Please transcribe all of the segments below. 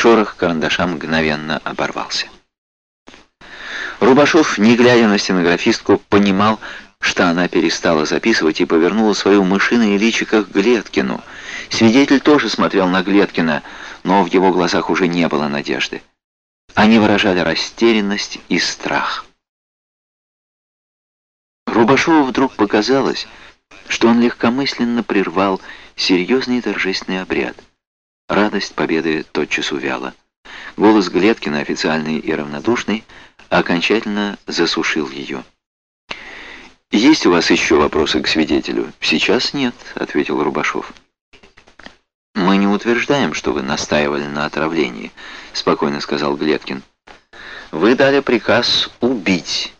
Шорох карандаша мгновенно оборвался. Рубашов, не глядя на стенографистку, понимал, что она перестала записывать и повернула свою мышиное личико к Глеткину. Свидетель тоже смотрел на Глеткина, но в его глазах уже не было надежды. Они выражали растерянность и страх. Рубашову вдруг показалось, что он легкомысленно прервал серьезный торжественный обряд. Радость победы тотчас увяла. Голос Глеткина, официальный и равнодушный, окончательно засушил ее. «Есть у вас еще вопросы к свидетелю?» «Сейчас нет», — ответил Рубашов. «Мы не утверждаем, что вы настаивали на отравлении», — спокойно сказал Глеткин. «Вы дали приказ убить.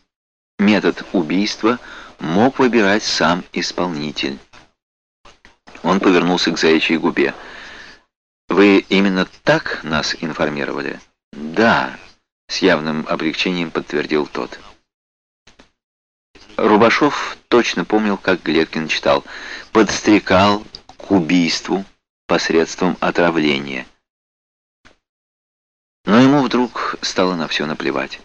Метод убийства мог выбирать сам исполнитель». Он повернулся к заячьей губе. «Вы именно так нас информировали?» «Да», — с явным облегчением подтвердил тот. Рубашов точно помнил, как Глеткин читал «подстрекал к убийству посредством отравления». Но ему вдруг стало на все наплевать.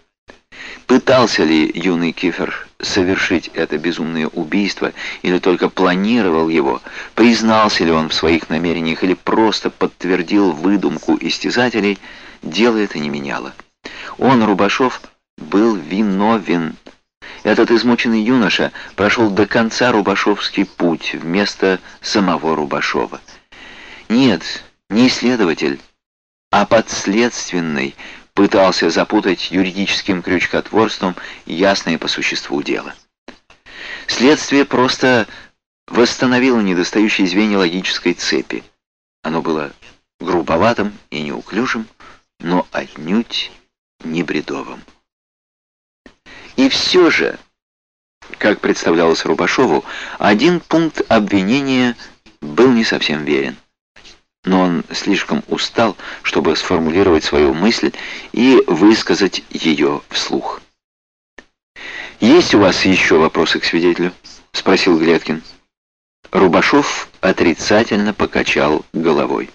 Пытался ли юный Кифер совершить это безумное убийство или только планировал его, признался ли он в своих намерениях или просто подтвердил выдумку истязателей, дело это не меняло. Он, Рубашов, был виновен этот измученный юноша прошел до конца Рубашовский путь вместо самого Рубашова. Нет, не следователь, а подследственный пытался запутать юридическим крючкотворством ясное по существу дело. Следствие просто восстановило недостающие звенья логической цепи. Оно было грубоватым и неуклюжим, но отнюдь не бредовым. И все же, как представлялось Рубашову, один пункт обвинения был не совсем верен. Но он слишком устал, чтобы сформулировать свою мысль и высказать ее вслух. «Есть у вас еще вопросы к свидетелю?» — спросил Глеткин. Рубашов отрицательно покачал головой.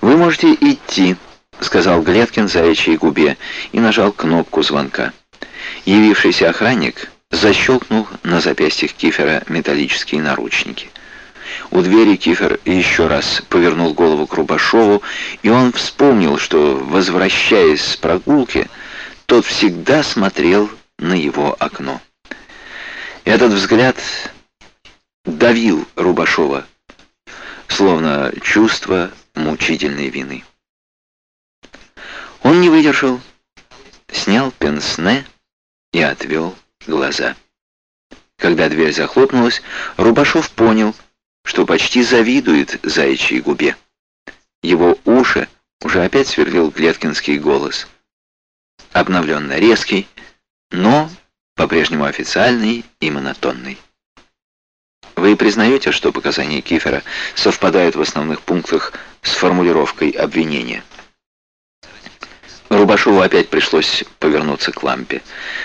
«Вы можете идти», — сказал Глеткин заячьей губе и нажал кнопку звонка. Явившийся охранник защелкнул на запястьях Кифера металлические наручники. У двери Кифер еще раз повернул голову к Рубашову, и он вспомнил, что, возвращаясь с прогулки, тот всегда смотрел на его окно. Этот взгляд давил Рубашова, словно чувство мучительной вины. Он не выдержал, снял пенсне и отвел глаза. Когда дверь захлопнулась, Рубашов понял, что почти завидует заячьей губе. Его уши уже опять сверлил Глеткинский голос. Обновленно резкий, но по-прежнему официальный и монотонный. Вы признаете, что показания Кифера совпадают в основных пунктах с формулировкой обвинения? Рубашову опять пришлось повернуться к лампе.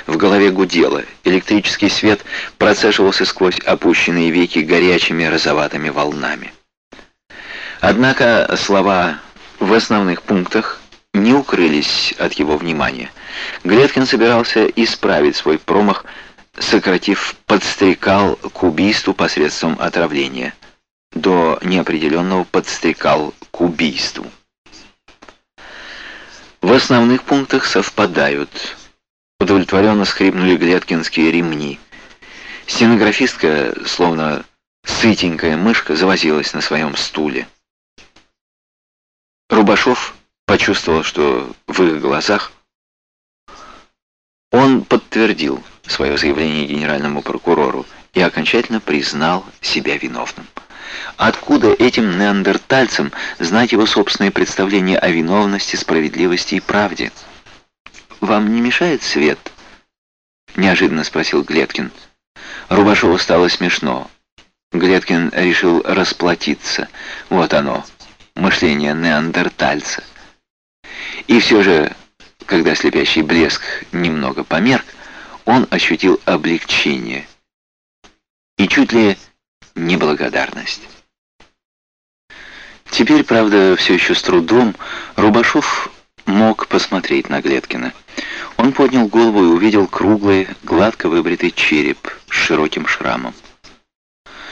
В голове гудело, электрический свет процеживался сквозь опущенные веки горячими розоватыми волнами. Однако слова в основных пунктах не укрылись от его внимания. Глеткин собирался исправить свой промах, сократив подстрекал к убийству посредством отравления. До неопределенного подстрекал к убийству в основных пунктах совпадают. Удовлетворенно скрипнули глядкинские ремни. Стенографистка, словно сытенькая мышка, завозилась на своем стуле. Рубашов почувствовал, что в их глазах он подтвердил свое заявление генеральному прокурору и окончательно признал себя виновным. Откуда этим неандертальцам знать его собственное представление о виновности, справедливости и правде? «Вам не мешает свет?» — неожиданно спросил Глеткин. Рубашову стало смешно. Глеткин решил расплатиться. Вот оно, мышление неандертальца. И все же, когда слепящий блеск немного померк, он ощутил облегчение. И чуть ли неблагодарность. Теперь, правда, все еще с трудом, Рубашов мог посмотреть на Глеткина. Он поднял голову и увидел круглый, гладко выбритый череп с широким шрамом.